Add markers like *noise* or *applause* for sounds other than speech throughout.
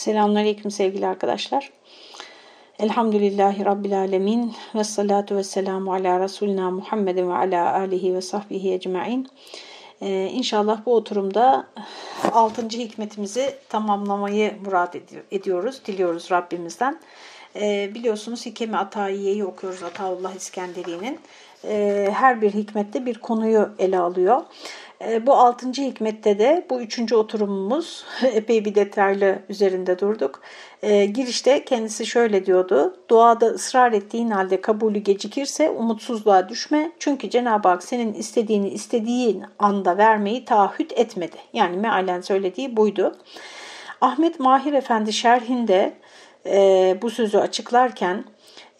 Selamünaleyküm sevgili arkadaşlar. Elhamdülillahi Rabbil Alemin ve salatu ve selamu ala Resulina Muhammedin ve ala alihi ve sahbihi ecma'in. Ee, inşallah bu oturumda 6. hikmetimizi tamamlamayı murat ediyoruz, diliyoruz Rabbimizden. Ee, biliyorsunuz Hikemi Atayiye'yi okuyoruz Ataullah İskenderi'nin. Ee, her bir hikmette bir konuyu ele alıyor. E, bu altıncı hikmette de bu üçüncü oturumumuz *laughs* epey bir detaylı üzerinde durduk. E, girişte kendisi şöyle diyordu. Duada ısrar ettiğin halde kabulü gecikirse umutsuzluğa düşme. Çünkü Cenab-ı Hak senin istediğini istediğin anda vermeyi taahhüt etmedi. Yani mealen söylediği buydu. Ahmet Mahir Efendi şerhinde e, bu sözü açıklarken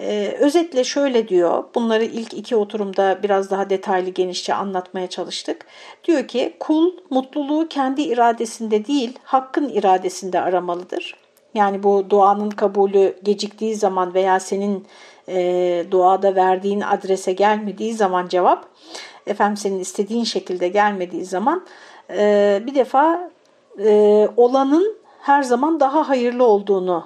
ee, özetle şöyle diyor, bunları ilk iki oturumda biraz daha detaylı genişçe anlatmaya çalıştık. Diyor ki kul mutluluğu kendi iradesinde değil hakkın iradesinde aramalıdır. Yani bu duanın kabulü geciktiği zaman veya senin e, duada verdiğin adrese gelmediği zaman cevap, efendim senin istediğin şekilde gelmediği zaman e, bir defa e, olanın her zaman daha hayırlı olduğunu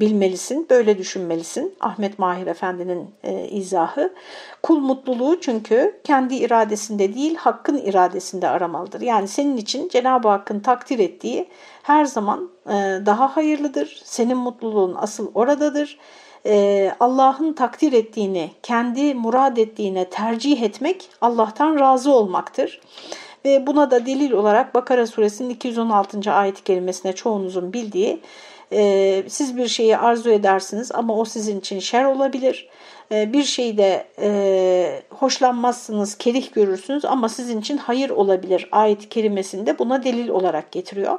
bilmelisin, böyle düşünmelisin. Ahmet Mahir Efendi'nin e, izahı. Kul mutluluğu çünkü kendi iradesinde değil, hakkın iradesinde aramalıdır. Yani senin için Cenab-ı Hakk'ın takdir ettiği her zaman e, daha hayırlıdır. Senin mutluluğun asıl oradadır. E, Allah'ın takdir ettiğini, kendi murad ettiğine tercih etmek Allah'tan razı olmaktır. Ve buna da delil olarak Bakara suresinin 216. ayet kelimesine çoğunuzun bildiği e, siz bir şeyi arzu edersiniz ama o sizin için şer olabilir. E, bir şeyde e, hoşlanmazsınız, kerih görürsünüz ama sizin için hayır olabilir. Ayet kelimesinde buna delil olarak getiriyor.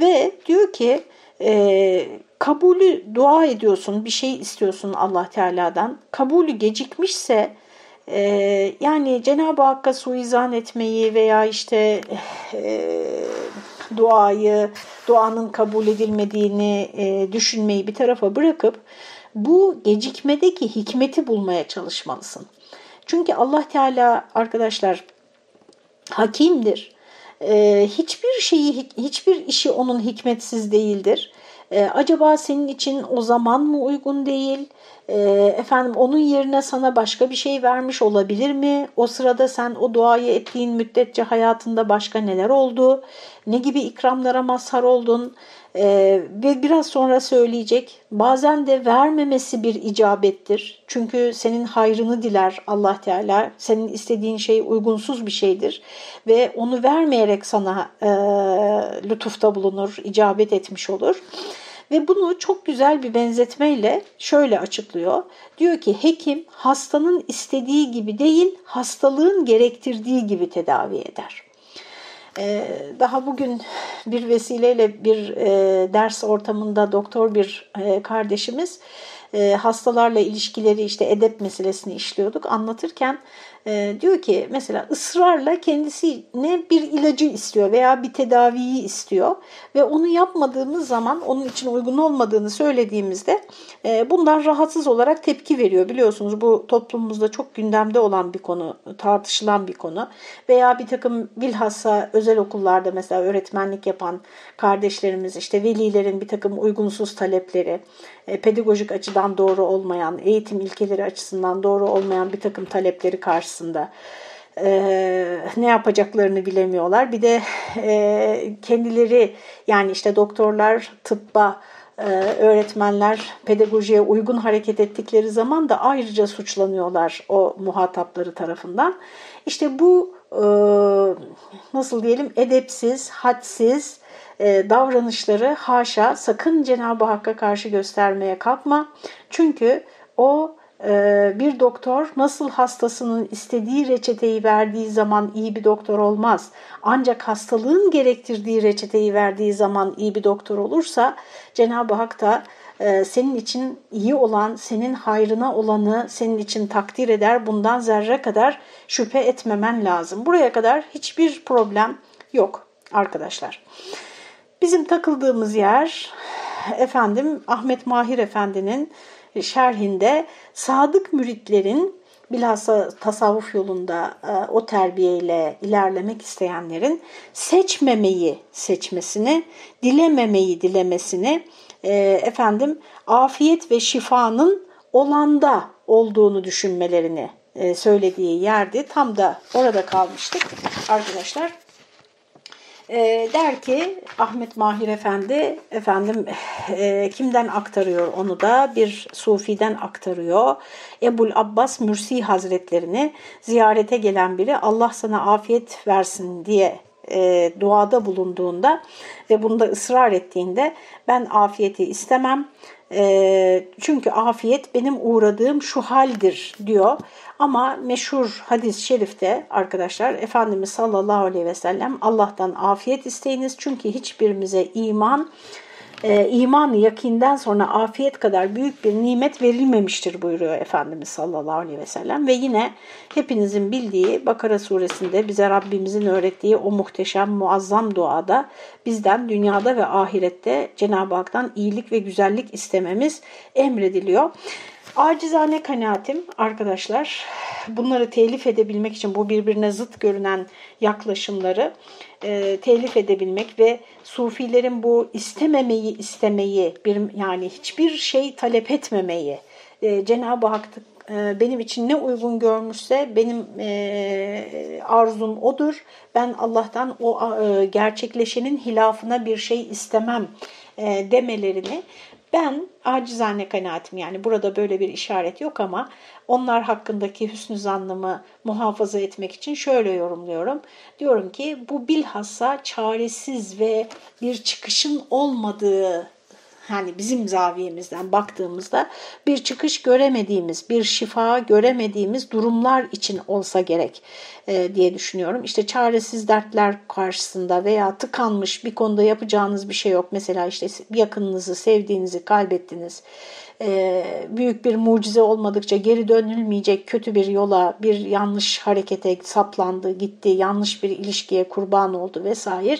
Ve diyor ki e, kabulü dua ediyorsun, bir şey istiyorsun Allah Teala'dan. Kabulü gecikmişse e, yani Cenab-ı Hakk'a suizan etmeyi veya işte e, duayı, duanın kabul edilmediğini e, düşünmeyi bir tarafa bırakıp bu gecikmedeki hikmeti bulmaya çalışmalısın. Çünkü Allah Teala arkadaşlar hakimdir. E, hiçbir şeyi, hiçbir işi onun hikmetsiz değildir. E, acaba senin için o zaman mı uygun değil? E, efendim onun yerine sana başka bir şey vermiş olabilir mi? O sırada sen o duayı ettiğin müddetçe hayatında başka neler oldu? Ne gibi ikramlara mazhar oldun? Ee, ve biraz sonra söyleyecek bazen de vermemesi bir icabettir. Çünkü senin hayrını diler Allah Teala. Senin istediğin şey uygunsuz bir şeydir. Ve onu vermeyerek sana e, lütufta bulunur, icabet etmiş olur. Ve bunu çok güzel bir benzetmeyle şöyle açıklıyor. Diyor ki hekim hastanın istediği gibi değil, hastalığın gerektirdiği gibi tedavi eder. Ee, daha bugün bir vesileyle bir e, ders ortamında doktor bir e, kardeşimiz e, hastalarla ilişkileri işte edep meselesini işliyorduk. Anlatırken e, diyor ki mesela ısrarla kendisine bir ilacı istiyor veya bir tedaviyi istiyor ve onu yapmadığımız zaman onun için uygun olmadığını söylediğimizde e, bundan rahatsız olarak tepki veriyor. Biliyorsunuz bu toplumumuzda çok gündemde olan bir konu, tartışılan bir konu veya bir takım bilhassa özel okullarda mesela öğretmenlik yapan kardeşlerimiz işte velilerin bir takım uygunsuz talepleri, pedagojik açıdan doğru olmayan, eğitim ilkeleri açısından doğru olmayan bir takım talepleri karşısında e, ne yapacaklarını bilemiyorlar. Bir de e, kendileri yani işte doktorlar, tıbba, e, öğretmenler pedagojiye uygun hareket ettikleri zaman da ayrıca suçlanıyorlar o muhatapları tarafından. İşte bu e, nasıl diyelim edepsiz, hadsiz, e, davranışları haşa sakın Cenab-ı Hakk'a karşı göstermeye kalkma. Çünkü o e, bir doktor nasıl hastasının istediği reçeteyi verdiği zaman iyi bir doktor olmaz. Ancak hastalığın gerektirdiği reçeteyi verdiği zaman iyi bir doktor olursa Cenab-ı Hak da e, senin için iyi olan, senin hayrına olanı senin için takdir eder. Bundan zerre kadar şüphe etmemen lazım. Buraya kadar hiçbir problem yok arkadaşlar. Bizim takıldığımız yer efendim Ahmet Mahir Efendi'nin şerhinde sadık müritlerin bilhassa tasavvuf yolunda e, o terbiyeyle ilerlemek isteyenlerin seçmemeyi seçmesini, dilememeyi dilemesini, e, efendim afiyet ve şifanın olanda olduğunu düşünmelerini e, söylediği yerdi. Tam da orada kalmıştık arkadaşlar. E, der ki Ahmet Mahir Efendi efendim e, kimden aktarıyor onu da bir sufiden aktarıyor. Ebul Abbas Mürsi Hazretlerini ziyarete gelen biri Allah sana afiyet versin diye e, duada bulunduğunda ve bunda ısrar ettiğinde ben afiyeti istemem e, çünkü afiyet benim uğradığım şu haldir diyor. Ama meşhur hadis-i şerifte arkadaşlar Efendimiz sallallahu aleyhi ve sellem Allah'tan afiyet isteyiniz. Çünkü hiçbirimize iman e, iman yakinden sonra afiyet kadar büyük bir nimet verilmemiştir buyuruyor Efendimiz sallallahu aleyhi ve sellem. Ve yine hepinizin bildiği Bakara suresinde bize Rabbimizin öğrettiği o muhteşem muazzam duada bizden dünyada ve ahirette Cenab-ı Hak'tan iyilik ve güzellik istememiz emrediliyor. Acizane kanaatim arkadaşlar bunları telif edebilmek için bu birbirine zıt görünen yaklaşımları e, telif edebilmek ve sufilerin bu istememeyi istemeyi bir yani hiçbir şey talep etmemeyi e, Cenab-ı Hak e, benim için ne uygun görmüşse benim e, arzum odur. Ben Allah'tan o e, gerçekleşenin hilafına bir şey istemem e, demelerini ben acizane kanaatim yani burada böyle bir işaret yok ama onlar hakkındaki hüsnü zannımı muhafaza etmek için şöyle yorumluyorum. Diyorum ki bu bilhassa çaresiz ve bir çıkışın olmadığı hani bizim zaviyemizden baktığımızda bir çıkış göremediğimiz, bir şifa göremediğimiz durumlar için olsa gerek e, diye düşünüyorum. İşte çaresiz dertler karşısında veya tıkanmış bir konuda yapacağınız bir şey yok. Mesela işte yakınınızı, sevdiğinizi kaybettiniz. E, büyük bir mucize olmadıkça geri dönülmeyecek kötü bir yola, bir yanlış harekete saplandı, gitti, yanlış bir ilişkiye kurban oldu vesaire.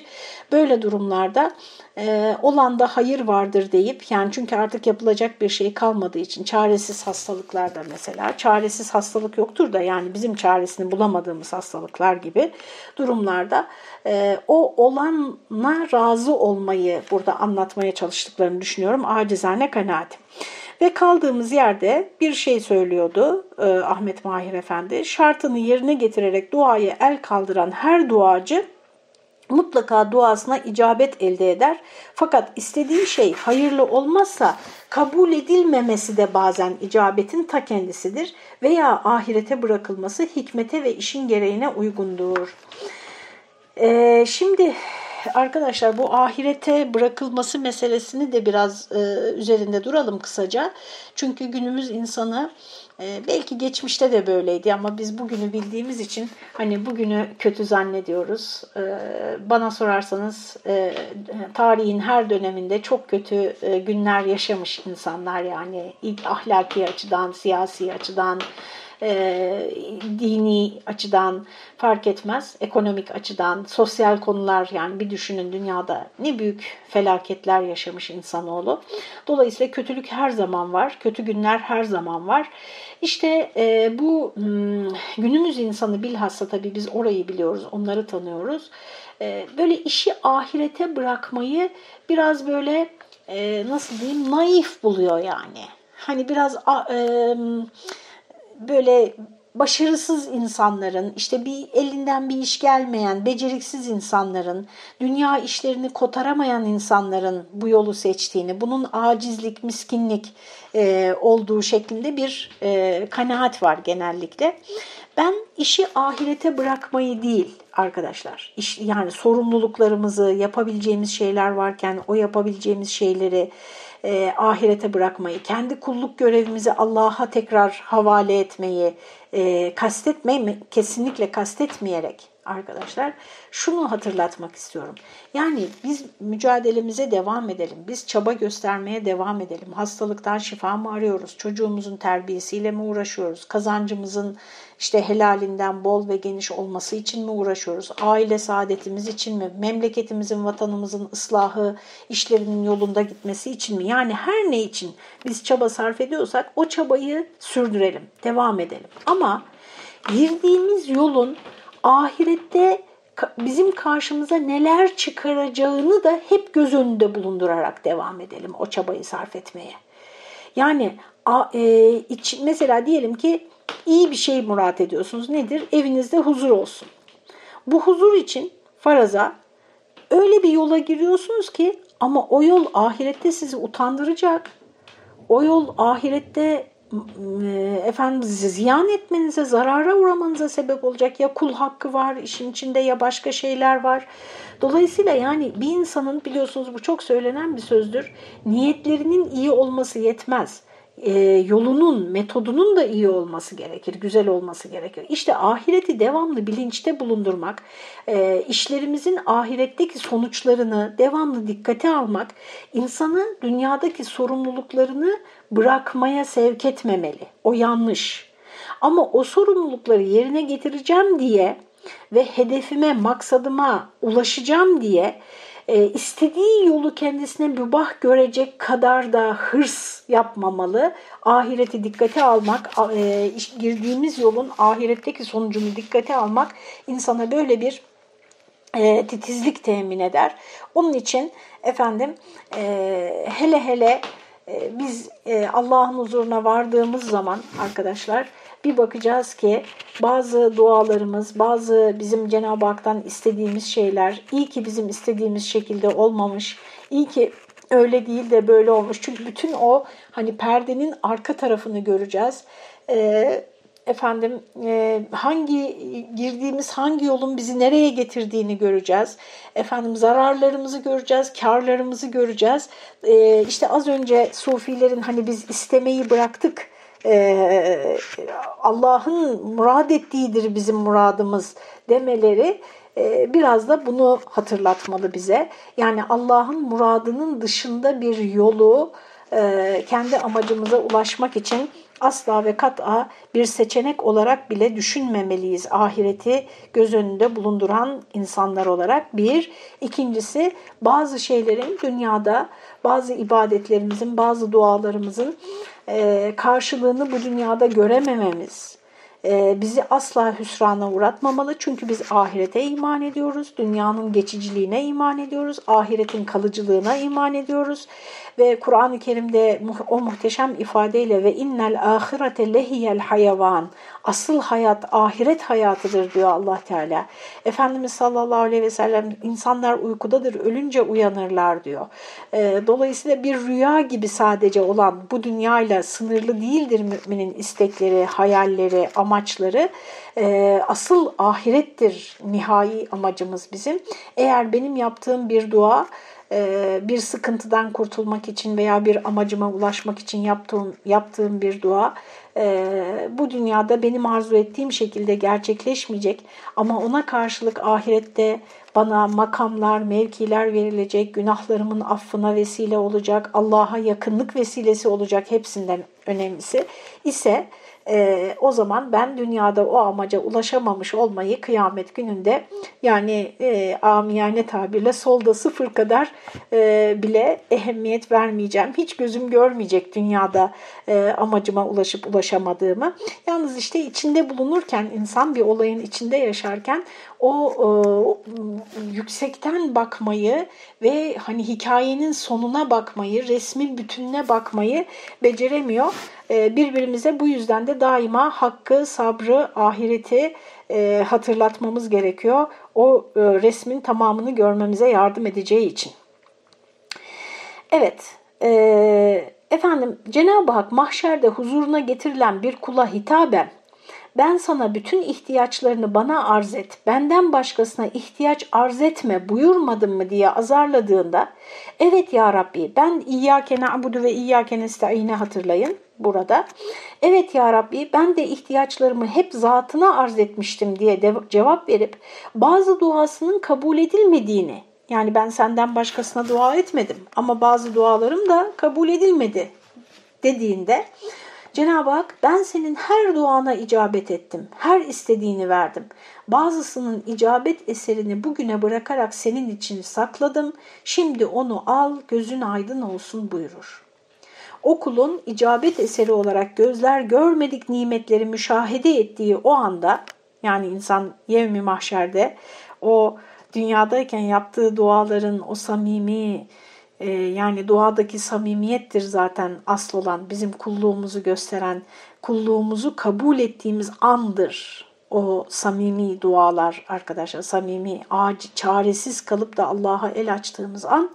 Böyle durumlarda e, olan da hayır vardır deyip yani çünkü artık yapılacak bir şey kalmadığı için çaresiz hastalıklarda mesela çaresiz hastalık yoktur da yani bizim çaresini bulamadığımız hastalıklar gibi durumlarda e, o olana razı olmayı burada anlatmaya çalıştıklarını düşünüyorum. Acizane kanaatim. Ve kaldığımız yerde bir şey söylüyordu e, Ahmet Mahir Efendi. Şartını yerine getirerek duaya el kaldıran her duacı mutlaka duasına icabet elde eder. Fakat istediği şey hayırlı olmazsa kabul edilmemesi de bazen icabetin ta kendisidir veya ahirete bırakılması hikmete ve işin gereğine uygundur. Ee, şimdi arkadaşlar bu ahirete bırakılması meselesini de biraz e, üzerinde duralım kısaca. Çünkü günümüz insanı e, belki geçmişte de böyleydi ama biz bugünü bildiğimiz için hani bugünü kötü zannediyoruz. E, bana sorarsanız e, tarihin her döneminde çok kötü e, günler yaşamış insanlar yani ahlaki açıdan, siyasi açıdan, e, dini açıdan fark etmez, ekonomik açıdan, sosyal konular yani bir düşünün dünyada ne büyük felaketler yaşamış insanoğlu. Dolayısıyla kötülük her zaman var, kötü günler her zaman var. İşte e, bu hmm, günümüz insanı bilhassa tabii biz orayı biliyoruz, onları tanıyoruz. E, böyle işi ahirete bırakmayı biraz böyle e, nasıl diyeyim naif buluyor yani. Hani biraz... E, böyle başarısız insanların, işte bir elinden bir iş gelmeyen, beceriksiz insanların, dünya işlerini kotaramayan insanların bu yolu seçtiğini, bunun acizlik, miskinlik e, olduğu şeklinde bir e, kanaat var genellikle. Ben işi ahirete bırakmayı değil arkadaşlar, iş, yani sorumluluklarımızı, yapabileceğimiz şeyler varken o yapabileceğimiz şeyleri e, ahirete bırakmayı, kendi kulluk görevimizi Allah'a tekrar havale etmeyi e, kastetmeyi kesinlikle kastetmeyerek arkadaşlar şunu hatırlatmak istiyorum. Yani biz mücadelemize devam edelim. Biz çaba göstermeye devam edelim. Hastalıktan şifa mı arıyoruz? Çocuğumuzun terbiyesiyle mi uğraşıyoruz? Kazancımızın işte helalinden bol ve geniş olması için mi uğraşıyoruz? Aile saadetimiz için mi? Memleketimizin, vatanımızın ıslahı, işlerinin yolunda gitmesi için mi? Yani her ne için biz çaba sarf ediyorsak o çabayı sürdürelim, devam edelim. Ama girdiğimiz yolun ahirette bizim karşımıza neler çıkaracağını da hep göz önünde bulundurarak devam edelim o çabayı sarf etmeye. Yani e, mesela diyelim ki iyi bir şey murat ediyorsunuz. Nedir? Evinizde huzur olsun. Bu huzur için faraza öyle bir yola giriyorsunuz ki ama o yol ahirette sizi utandıracak. O yol ahirette efendim ziyan etmenize, zarara uğramanıza sebep olacak. Ya kul hakkı var işin içinde ya başka şeyler var. Dolayısıyla yani bir insanın biliyorsunuz bu çok söylenen bir sözdür. Niyetlerinin iyi olması yetmez e, yolunun, metodunun da iyi olması gerekir, güzel olması gerekir. İşte ahireti devamlı bilinçte bulundurmak, e, işlerimizin ahiretteki sonuçlarını devamlı dikkate almak, insanı dünyadaki sorumluluklarını bırakmaya sevk etmemeli. O yanlış. Ama o sorumlulukları yerine getireceğim diye ve hedefime, maksadıma ulaşacağım diye e, istediği yolu kendisine mübah görecek kadar da hırs yapmamalı. Ahireti dikkate almak, e, girdiğimiz yolun ahiretteki sonucunu dikkate almak insana böyle bir e, titizlik temin eder. Onun için efendim e, hele hele biz e, Allah'ın huzuruna vardığımız zaman arkadaşlar bir bakacağız ki bazı dualarımız, bazı bizim Cenab-ı Hak'tan istediğimiz şeyler iyi ki bizim istediğimiz şekilde olmamış, iyi ki öyle değil de böyle olmuş. Çünkü bütün o hani perdenin arka tarafını göreceğiz. Ee, efendim e, hangi girdiğimiz hangi yolun bizi nereye getirdiğini göreceğiz. Efendim zararlarımızı göreceğiz, karlarımızı göreceğiz. E, işte az önce sufilerin hani biz istemeyi bıraktık e, Allah'ın murad ettiğidir bizim muradımız demeleri e, biraz da bunu hatırlatmalı bize. Yani Allah'ın muradının dışında bir yolu e, kendi amacımıza ulaşmak için asla ve kat'a bir seçenek olarak bile düşünmemeliyiz ahireti göz önünde bulunduran insanlar olarak. Bir. ikincisi bazı şeylerin dünyada bazı ibadetlerimizin, bazı dualarımızın e, karşılığını bu dünyada göremememiz e, bizi asla hüsrana uğratmamalı. Çünkü biz ahirete iman ediyoruz, dünyanın geçiciliğine iman ediyoruz, ahiretin kalıcılığına iman ediyoruz ve Kur'an-ı Kerim'de o muhteşem ifadeyle ve innel ahirete lehiyel hayvan asıl hayat ahiret hayatıdır diyor Allah Teala. Efendimiz sallallahu aleyhi ve sellem insanlar uykudadır ölünce uyanırlar diyor. E, dolayısıyla bir rüya gibi sadece olan bu dünyayla sınırlı değildir müminin istekleri, hayalleri, amaçları. E, asıl ahirettir nihai amacımız bizim. Eğer benim yaptığım bir dua bir sıkıntıdan kurtulmak için veya bir amacıma ulaşmak için yaptığım, yaptığım bir dua e, bu dünyada benim arzu ettiğim şekilde gerçekleşmeyecek ama ona karşılık ahirette bana makamlar, mevkiler verilecek, günahlarımın affına vesile olacak, Allah'a yakınlık vesilesi olacak hepsinden önemlisi ise e, o zaman ben dünyada o amaca ulaşamamış olmayı kıyamet gününde yani e, amiyane tabirle solda sıfır kadar e, bile ehemmiyet vermeyeceğim. Hiç gözüm görmeyecek dünyada e, amacıma ulaşıp ulaşamadığımı. Yalnız işte içinde bulunurken insan bir olayın içinde yaşarken o e, yüksekten bakmayı ve hani hikayenin sonuna bakmayı, resmin bütününe bakmayı beceremiyor. E, birbirimize bu yüzden de daima hakkı, sabrı, ahireti e, hatırlatmamız gerekiyor. O e, resmin tamamını görmemize yardım edeceği için. Evet, e, efendim Cenab-ı Hak mahşerde huzuruna getirilen bir kula hitaben ben sana bütün ihtiyaçlarını bana arz et, benden başkasına ihtiyaç arz etme buyurmadın mı diye azarladığında evet ya Rabbi ben İyyâke na'budu ve İyyâke nesta'ine hatırlayın burada. Evet ya Rabbi ben de ihtiyaçlarımı hep zatına arz etmiştim diye cevap verip bazı duasının kabul edilmediğini yani ben senden başkasına dua etmedim ama bazı dualarım da kabul edilmedi dediğinde Cenab-ı Hak ben senin her duana icabet ettim, her istediğini verdim. Bazısının icabet eserini bugüne bırakarak senin için sakladım, şimdi onu al gözün aydın olsun buyurur. O kulun icabet eseri olarak gözler görmedik nimetleri müşahede ettiği o anda, yani insan yevmi mahşerde o dünyadayken yaptığı duaların o samimi, e, yani duadaki samimiyettir zaten asıl olan bizim kulluğumuzu gösteren, kulluğumuzu kabul ettiğimiz andır. O samimi dualar arkadaşlar, samimi, acil, çaresiz kalıp da Allah'a el açtığımız an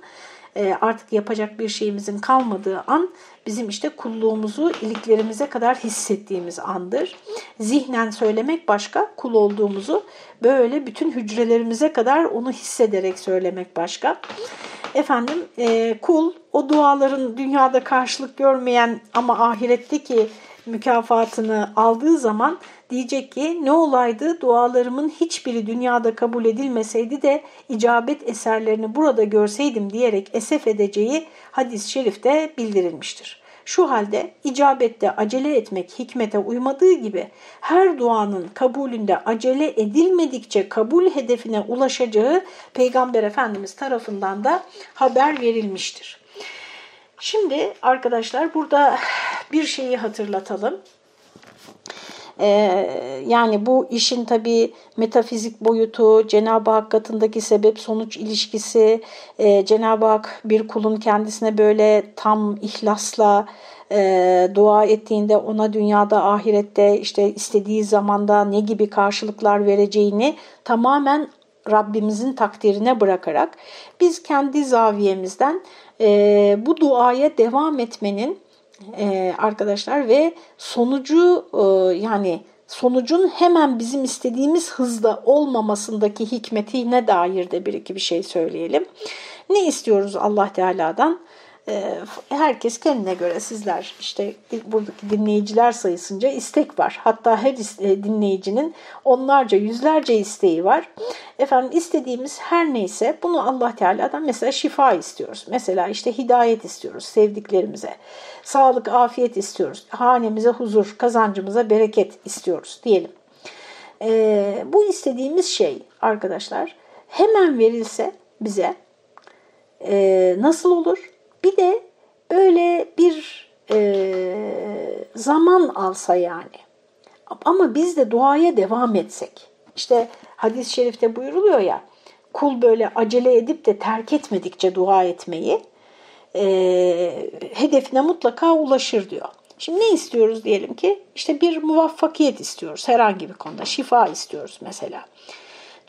e, artık yapacak bir şeyimizin kalmadığı an bizim işte kulluğumuzu iliklerimize kadar hissettiğimiz andır. Zihnen söylemek başka, kul olduğumuzu böyle bütün hücrelerimize kadar onu hissederek söylemek başka. Efendim e, kul o duaların dünyada karşılık görmeyen ama ahiretteki mükafatını aldığı zaman diyecek ki ne olaydı dualarımın hiçbiri dünyada kabul edilmeseydi de icabet eserlerini burada görseydim diyerek esef edeceği hadis-i şerifte bildirilmiştir. Şu halde icabette acele etmek hikmete uymadığı gibi her duanın kabulünde acele edilmedikçe kabul hedefine ulaşacağı Peygamber Efendimiz tarafından da haber verilmiştir. Şimdi arkadaşlar burada bir şeyi hatırlatalım. Ee, yani bu işin tabi metafizik boyutu, Cenab-ı Hak katındaki sebep-sonuç ilişkisi, e, Cenab-ı Hak bir kulun kendisine böyle tam ihlasla e, dua ettiğinde ona dünyada, ahirette işte istediği zamanda ne gibi karşılıklar vereceğini tamamen Rabbimizin takdirine bırakarak biz kendi zaviyemizden e, bu duaya devam etmenin e, arkadaşlar ve sonucu e, yani sonucun hemen bizim istediğimiz hızda olmamasındaki hikmetine dair de bir iki bir şey söyleyelim. Ne istiyoruz Allah Teala'dan? Ee, herkes kendine göre sizler işte buradaki dinleyiciler sayısınca istek var. Hatta her e, dinleyicinin onlarca yüzlerce isteği var. Efendim istediğimiz her neyse bunu Allah Teala'dan mesela şifa istiyoruz. Mesela işte hidayet istiyoruz sevdiklerimize. Sağlık, afiyet istiyoruz. Hanemize huzur, kazancımıza bereket istiyoruz diyelim. Ee, bu istediğimiz şey arkadaşlar hemen verilse bize e, nasıl olur? Bir de böyle bir e, zaman alsa yani. Ama biz de duaya devam etsek. İşte hadis-i şerifte buyuruluyor ya, kul böyle acele edip de terk etmedikçe dua etmeyi e, hedefine mutlaka ulaşır diyor. Şimdi ne istiyoruz diyelim ki? İşte bir muvaffakiyet istiyoruz herhangi bir konuda. Şifa istiyoruz mesela.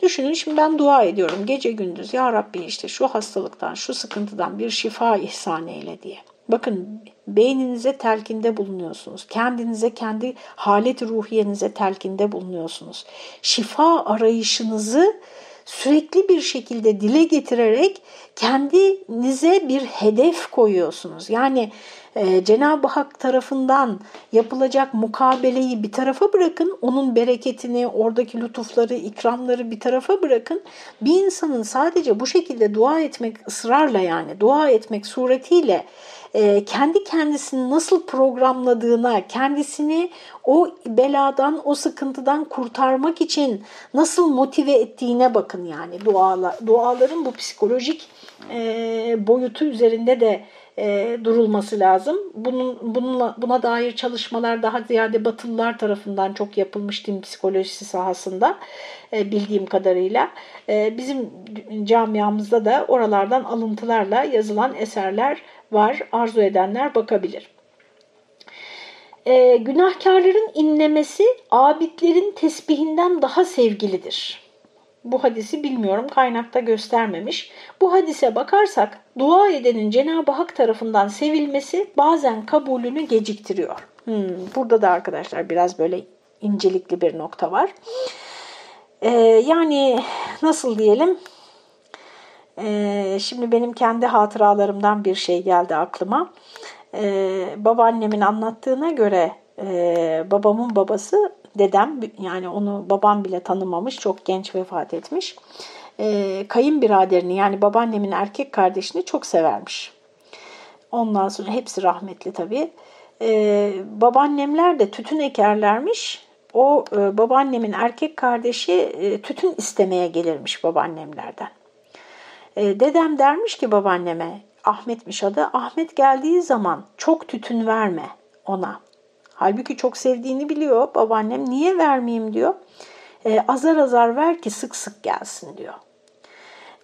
Düşünün şimdi ben dua ediyorum gece gündüz ya Rabbi işte şu hastalıktan şu sıkıntıdan bir şifa ihsan eyle diye. Bakın beyninize telkinde bulunuyorsunuz. Kendinize kendi halet ruhiyenize telkinde bulunuyorsunuz. Şifa arayışınızı sürekli bir şekilde dile getirerek kendinize bir hedef koyuyorsunuz. Yani e, Cenab-ı Hak tarafından yapılacak mukabeleyi bir tarafa bırakın, onun bereketini, oradaki lütufları, ikramları bir tarafa bırakın. Bir insanın sadece bu şekilde dua etmek ısrarla yani dua etmek suretiyle e, kendi kendisini nasıl programladığına, kendisini o beladan, o sıkıntıdan kurtarmak için nasıl motive ettiğine bakın yani dualar, duaların bu psikolojik e, boyutu üzerinde de e, durulması lazım. Bunun bununla buna dair çalışmalar daha ziyade Batılılar tarafından çok yapılmış din psikolojisi sahasında e, bildiğim kadarıyla. E, bizim camiamızda da oralardan alıntılarla yazılan eserler var. Arzu edenler bakabilir. E, günahkarların inlemesi abidlerin tesbihinden daha sevgilidir. Bu hadisi bilmiyorum kaynakta göstermemiş. Bu hadise bakarsak dua edenin Cenab-ı Hak tarafından sevilmesi bazen kabulünü geciktiriyor. Hmm, burada da arkadaşlar biraz böyle incelikli bir nokta var. Ee, yani nasıl diyelim? Ee, şimdi benim kendi hatıralarımdan bir şey geldi aklıma. e, babaannemin anlattığına göre e, babamın babası dedem yani onu babam bile tanımamış çok genç vefat etmiş. E, kayınbiraderini yani babaannemin erkek kardeşini çok severmiş. Ondan sonra hepsi rahmetli tabii. E, babaannemler de tütün ekerlermiş. O e, babaannemin erkek kardeşi e, tütün istemeye gelirmiş babaannemlerden. E, dedem dermiş ki babaanneme Ahmet'miş adı. Ahmet geldiği zaman çok tütün verme ona. Halbuki çok sevdiğini biliyor babaannem. Niye vermeyeyim diyor. E, azar azar ver ki sık sık gelsin diyor.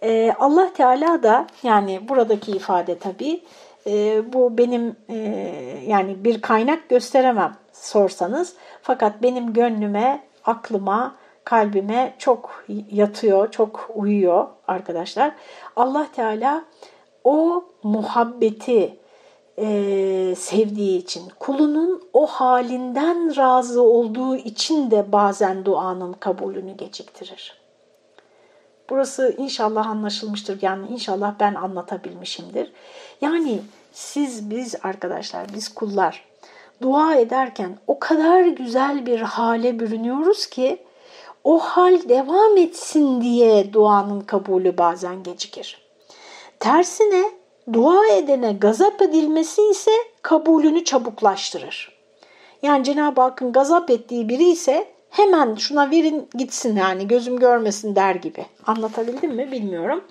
E, Allah Teala da yani buradaki ifade tabii e, bu benim e, yani bir kaynak gösteremem sorsanız. Fakat benim gönlüme, aklıma, kalbime çok yatıyor, çok uyuyor arkadaşlar. Allah Teala o muhabbeti e, sevdiği için, kulunun o halinden razı olduğu için de bazen duanın kabulünü geciktirir. Burası inşallah anlaşılmıştır. Yani inşallah ben anlatabilmişimdir. Yani siz, biz arkadaşlar, biz kullar dua ederken o kadar güzel bir hale bürünüyoruz ki o hal devam etsin diye duanın kabulü bazen gecikir. Tersine dua edene gazap edilmesi ise kabulünü çabuklaştırır. Yani Cenab-ı Hakk'ın gazap ettiği biri ise hemen şuna verin gitsin yani gözüm görmesin der gibi. Anlatabildim mi bilmiyorum.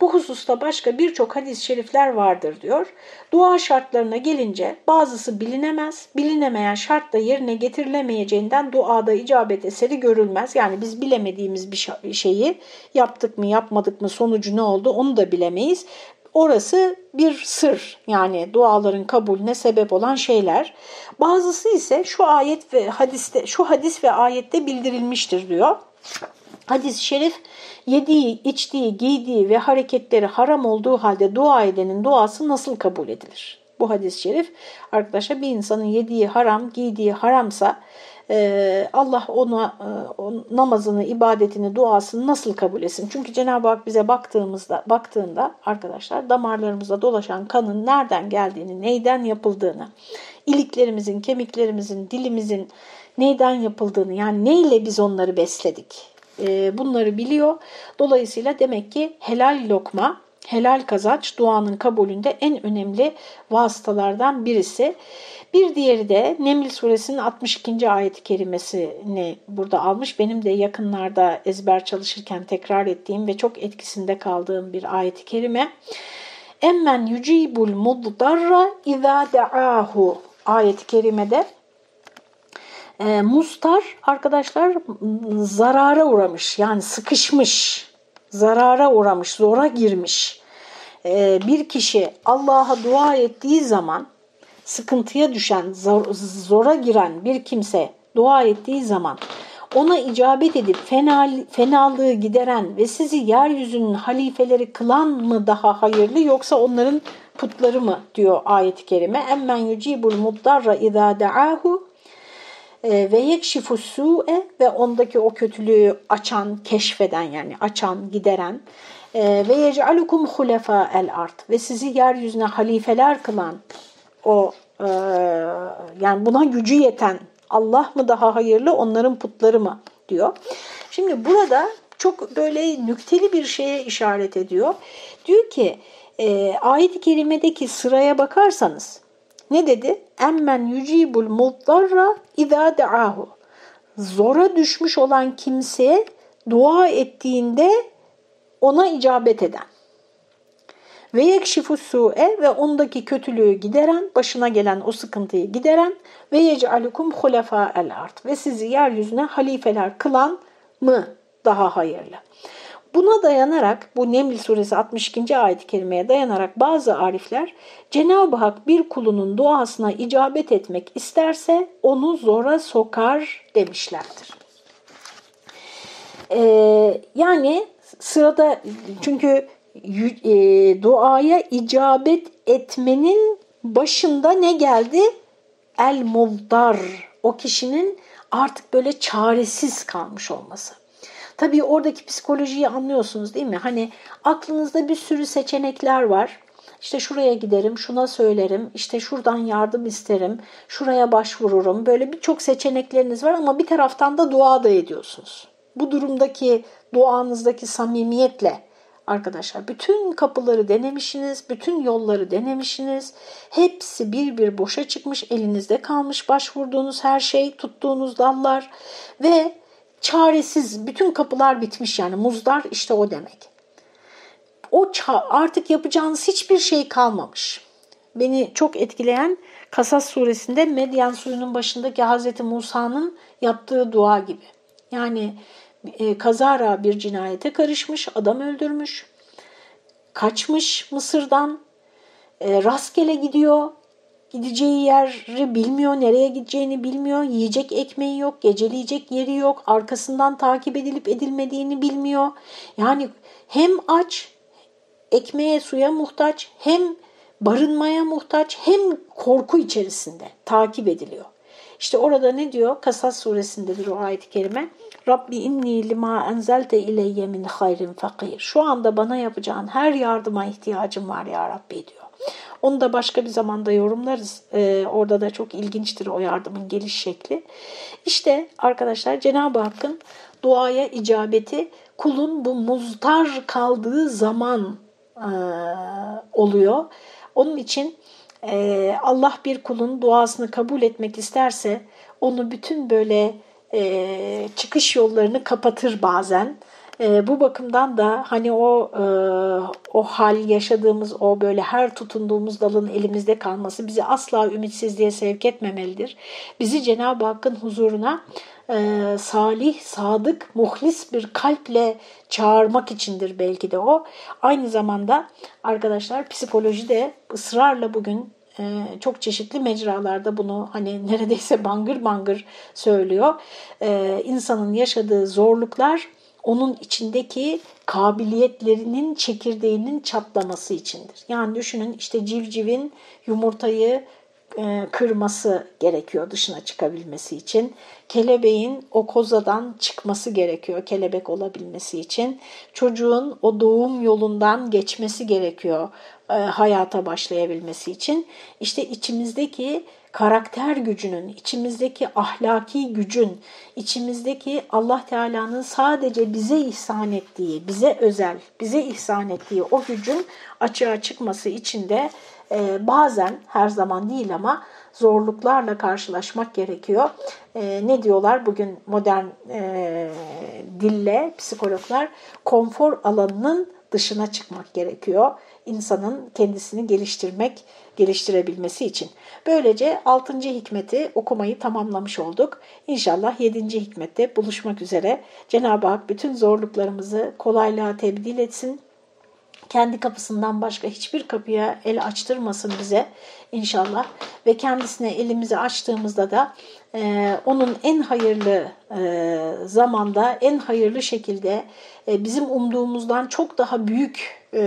Bu hususta başka birçok hadis-i şerifler vardır diyor. Dua şartlarına gelince bazısı bilinemez, bilinemeyen şart da yerine getirilemeyeceğinden duada icabet eseri görülmez. Yani biz bilemediğimiz bir şeyi yaptık mı yapmadık mı sonucu ne oldu onu da bilemeyiz. Orası bir sır yani duaların kabulüne sebep olan şeyler. Bazısı ise şu ayet ve hadiste şu hadis ve ayette bildirilmiştir diyor. Hadis-i şerif yediği, içtiği, giydiği ve hareketleri haram olduğu halde dua edenin duası nasıl kabul edilir? Bu hadis-i şerif arkadaşlar bir insanın yediği haram, giydiği haramsa e, Allah ona e, namazını, ibadetini, duasını nasıl kabul etsin? Çünkü Cenab-ı Hak bize baktığımızda, baktığında arkadaşlar damarlarımızda dolaşan kanın nereden geldiğini, neyden yapıldığını, iliklerimizin, kemiklerimizin, dilimizin neyden yapıldığını yani neyle biz onları besledik e, bunları biliyor. Dolayısıyla demek ki helal lokma, helal kazanç duanın kabulünde en önemli vasıtalardan birisi. Bir diğeri de Neml suresinin 62. ayet-i kerimesini burada almış. Benim de yakınlarda ezber çalışırken tekrar ettiğim ve çok etkisinde kaldığım bir ayet-i kerime. Emmen yucibul muddarra izâ de'âhu ayet-i kerimede e, mustar arkadaşlar zarara uğramış yani sıkışmış, zarara uğramış, zora girmiş. E, bir kişi Allah'a dua ettiği zaman sıkıntıya düşen, zor, zora giren bir kimse dua ettiği zaman ona icabet edip fenal, fenalığı gideren ve sizi yeryüzünün halifeleri kılan mı daha hayırlı yoksa onların putları mı diyor ayet-i kerime. Emmen yucibul muddarra izâ de'âhu ve yekşifu su'e ve ondaki o kötülüğü açan, keşfeden yani açan, gideren e, ve yec'alukum hulefa el art ve sizi yeryüzüne halifeler kılan o e, yani buna gücü yeten Allah mı daha hayırlı onların putları mı diyor. Şimdi burada çok böyle nükteli bir şeye işaret ediyor. Diyor ki e, ayet-i kerimedeki sıraya bakarsanız ne dedi? Emmen yucibul muddarra izâ de'ahu. Zora düşmüş olan kimseye dua ettiğinde ona icabet eden. Ve yekşifu su'e ve ondaki kötülüğü gideren, başına gelen o sıkıntıyı gideren ve yec'alukum hulefa el art ve sizi yeryüzüne halifeler kılan mı daha hayırlı? Buna dayanarak bu Neml suresi 62. ayet-i kerimeye dayanarak bazı arifler Cenab-ı Hak bir kulunun duasına icabet etmek isterse onu zora sokar demişlerdir. Ee, yani sırada çünkü e, duaya icabet etmenin başında ne geldi? El muldar o kişinin artık böyle çaresiz kalmış olması. Tabii oradaki psikolojiyi anlıyorsunuz değil mi? Hani aklınızda bir sürü seçenekler var. işte şuraya giderim, şuna söylerim, işte şuradan yardım isterim, şuraya başvururum. Böyle birçok seçenekleriniz var ama bir taraftan da dua da ediyorsunuz. Bu durumdaki duanızdaki samimiyetle arkadaşlar bütün kapıları denemişsiniz, bütün yolları denemişsiniz. Hepsi bir bir boşa çıkmış, elinizde kalmış başvurduğunuz her şey, tuttuğunuz dallar ve çaresiz bütün kapılar bitmiş yani muzdar işte o demek. O artık yapacağınız hiçbir şey kalmamış. Beni çok etkileyen Kasas suresinde Medyan suyunun başındaki Hazreti Musa'nın yaptığı dua gibi. Yani e, kazara bir cinayete karışmış, adam öldürmüş, kaçmış Mısır'dan, e, rastgele gidiyor, gideceği yeri bilmiyor, nereye gideceğini bilmiyor, yiyecek ekmeği yok, geceleyecek yeri yok, arkasından takip edilip edilmediğini bilmiyor. Yani hem aç, ekmeğe suya muhtaç, hem barınmaya muhtaç, hem korku içerisinde takip ediliyor. İşte orada ne diyor? Kasas suresindedir o ayet-i kerime. Rabbi inni lima enzelte ileyye min hayrin fakir. Şu anda bana yapacağın her yardıma ihtiyacım var ya Rabbi diyor. Onu da başka bir zamanda yorumlarız. Ee, orada da çok ilginçtir o yardımın geliş şekli. İşte arkadaşlar Cenab-ı Hakk'ın duaya icabeti kulun bu muztar kaldığı zaman e, oluyor. Onun için e, Allah bir kulun duasını kabul etmek isterse onu bütün böyle e, çıkış yollarını kapatır bazen. E, bu bakımdan da hani o e, o hal yaşadığımız o böyle her tutunduğumuz dalın elimizde kalması bizi asla ümitsizliğe sevk etmemelidir. Bizi Cenab-ı Hakk'ın huzuruna e, salih, sadık, muhlis bir kalple çağırmak içindir belki de o. Aynı zamanda arkadaşlar psikoloji de ısrarla bugün ee, çok çeşitli mecralarda bunu hani neredeyse bangır bangır söylüyor. Ee, insanın yaşadığı zorluklar onun içindeki kabiliyetlerinin çekirdeğinin çatlaması içindir. Yani düşünün işte civcivin yumurtayı e, kırması gerekiyor dışına çıkabilmesi için. Kelebeğin o kozadan çıkması gerekiyor kelebek olabilmesi için. Çocuğun o doğum yolundan geçmesi gerekiyor e, hayata başlayabilmesi için. İşte içimizdeki karakter gücünün, içimizdeki ahlaki gücün, içimizdeki Allah Teala'nın sadece bize ihsan ettiği, bize özel, bize ihsan ettiği o gücün açığa çıkması için de e, bazen her zaman değil ama zorluklarla karşılaşmak gerekiyor. E, ne diyorlar bugün modern e, dille psikologlar? Konfor alanının dışına çıkmak gerekiyor. İnsanın kendisini geliştirmek, geliştirebilmesi için. Böylece 6. hikmeti okumayı tamamlamış olduk. İnşallah 7. hikmette buluşmak üzere. Cenab-ı Hak bütün zorluklarımızı kolaylığa tebdil etsin kendi kapısından başka hiçbir kapıya el açtırmasın bize inşallah. Ve kendisine elimizi açtığımızda da e, onun en hayırlı e, zamanda, en hayırlı şekilde e, bizim umduğumuzdan çok daha büyük e,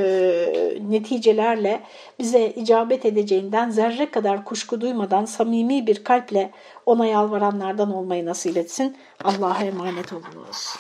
neticelerle bize icabet edeceğinden zerre kadar kuşku duymadan samimi bir kalple ona yalvaranlardan olmayı nasip etsin. Allah'a emanet olunuz.